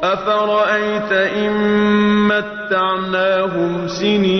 أَفَرَأَيْتَ إِن مَّتَّعْنَاهُمْ سِنِينَ